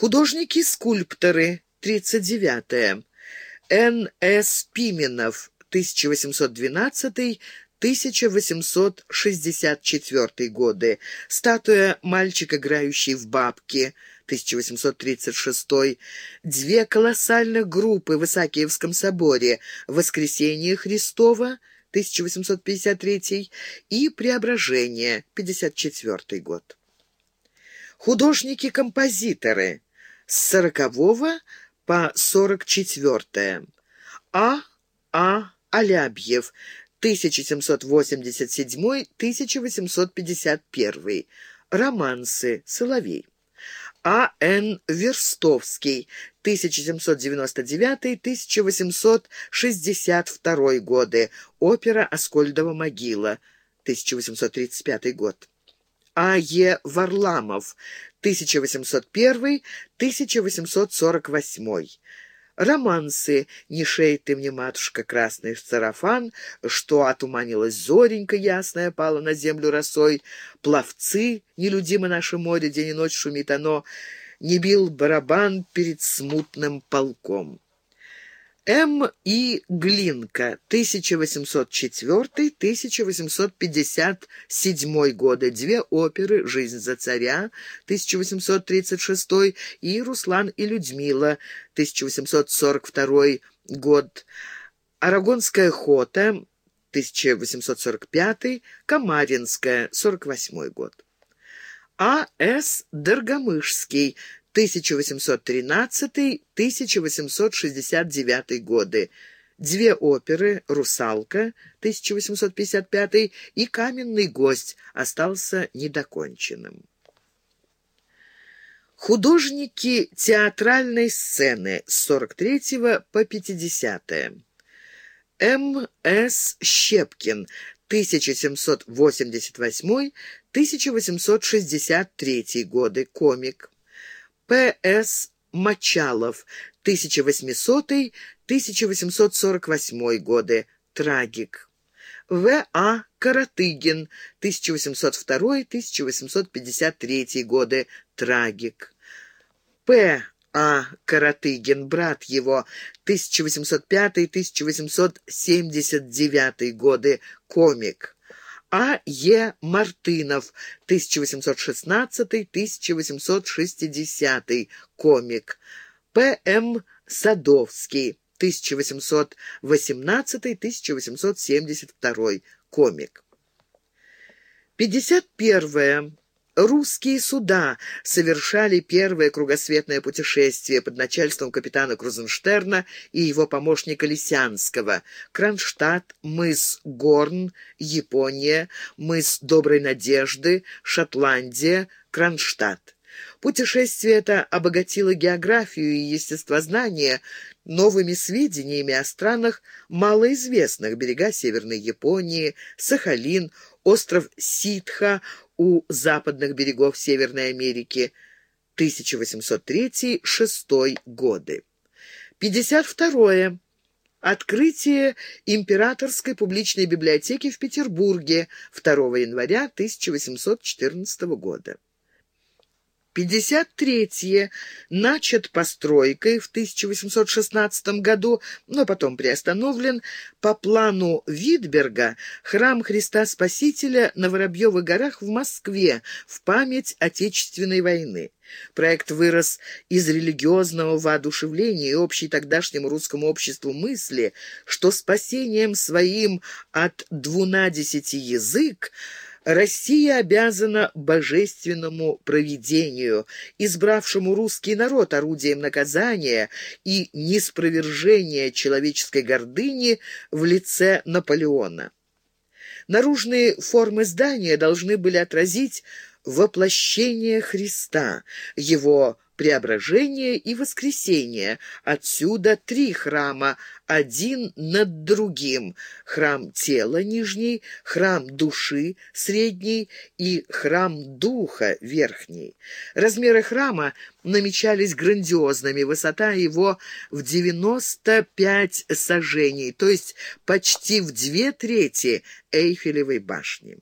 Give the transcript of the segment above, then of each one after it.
Художники-скульпторы, 39 -е. Н. С. Пименов, 1812-1864 годы. Статуя «Мальчик, играющий в бабки», 1836. Две колоссальных группы в Исаакиевском соборе «Воскресение Христово», 1853 и «Преображение», 54 год. Художники-композиторы с 40 по 44 А. А. Алябьев, 1787-1851. Романсы. Соловей. А. Н. Верстовский, 1799-1862 годы. Опера «Аскольдова могила», 1835 год. А. Е. Варламов, 1801-1848. Романсы «Не шей ты мне, матушка, красный сарафан», «Что отуманилась зоренька ясная, пала на землю росой», «Пловцы», «Нелюдимо наше море, день и ночь шумит оно», «Не бил барабан перед смутным полком». М. И. Глинка, 1804-1857 годы. Две оперы «Жизнь за царя», 1836 и «Руслан и Людмила», 1842 год. «Арагонская хота», 1845, «Камаринская», 48 год. А. С. Доргомышский, 1813-1869 годы. Две оперы «Русалка» 1855 и «Каменный гость» остался недоконченным. Художники театральной сцены с 43 по 50 М. С. Щепкин 1788-1863 годы, комик. П.С. Мочалов, 1800-1848 годы, трагик. В.А. Каратыгин, 1802-1853 годы, трагик. П. А. Каратыгин, брат его, 1805-1879 годы, комик. А. Е. Мартынов, 1816-1860, комик. П. М. Садовский, 1818-1872, комик. 51. Русские суда совершали первое кругосветное путешествие под начальством капитана Крузенштерна и его помощника Лисянского. Кронштадт, мыс Горн, Япония, мыс Доброй Надежды, Шотландия, Кронштадт. Путешествие это обогатило географию и естествознание новыми сведениями о странах, малоизвестных берега Северной Японии, Сахалин, остров Ситха у западных берегов Северной Америки, 1803-6 годы. 52. Открытие Императорской публичной библиотеки в Петербурге 2 января 1814 года. 53-е начат постройкой в 1816 году, но потом приостановлен по плану Витберга храм Христа Спасителя на Воробьевых горах в Москве в память Отечественной войны. Проект вырос из религиозного воодушевления и общей тогдашнему русскому обществу мысли, что спасением своим от двунадесяти язык Россия обязана божественному провидению, избравшему русский народ орудием наказания и неспровержения человеческой гордыни в лице Наполеона. Наружные формы здания должны были отразить воплощение Христа, его преображение и воскресение. Отсюда три храма, один над другим. Храм тела нижний, храм души средний и храм духа верхний. Размеры храма намечались грандиозными, высота его в 95 сажений, то есть почти в две трети Эйфелевой башни.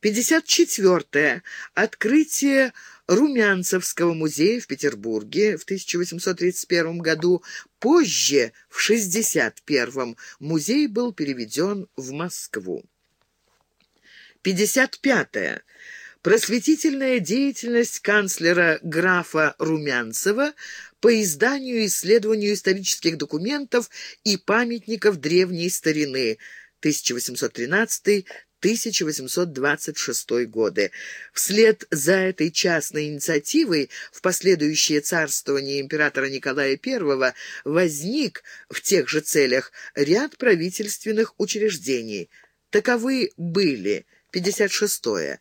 54. -е. Открытие Румянцевского музея в Петербурге в 1831 году. Позже, в 1961 музей был переведен в Москву. 55. -е. Просветительная деятельность канцлера графа Румянцева по изданию и исследованию исторических документов и памятников древней старины 1813-1826 годы. Вслед за этой частной инициативой в последующее царствование императора Николая I возник в тех же целях ряд правительственных учреждений. Таковы были 56 -е,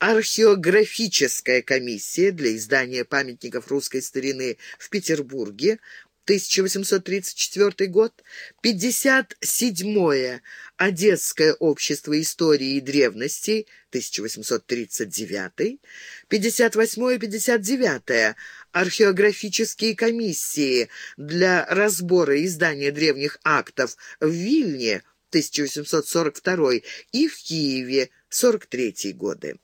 археографическая комиссия для издания памятников русской старины в Петербурге, 1834 год, 57-е Одесское общество истории и древностей, 1839, 58-59 археографические комиссии для разбора и издания древних актов в Вильне, 1842 и в Киеве, 43 годы.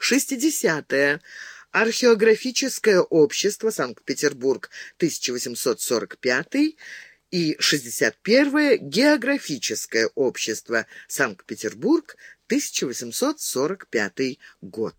60-е. Археографическое общество Санкт-Петербург, 1845 и 61-е. Географическое общество Санкт-Петербург, 1845 год.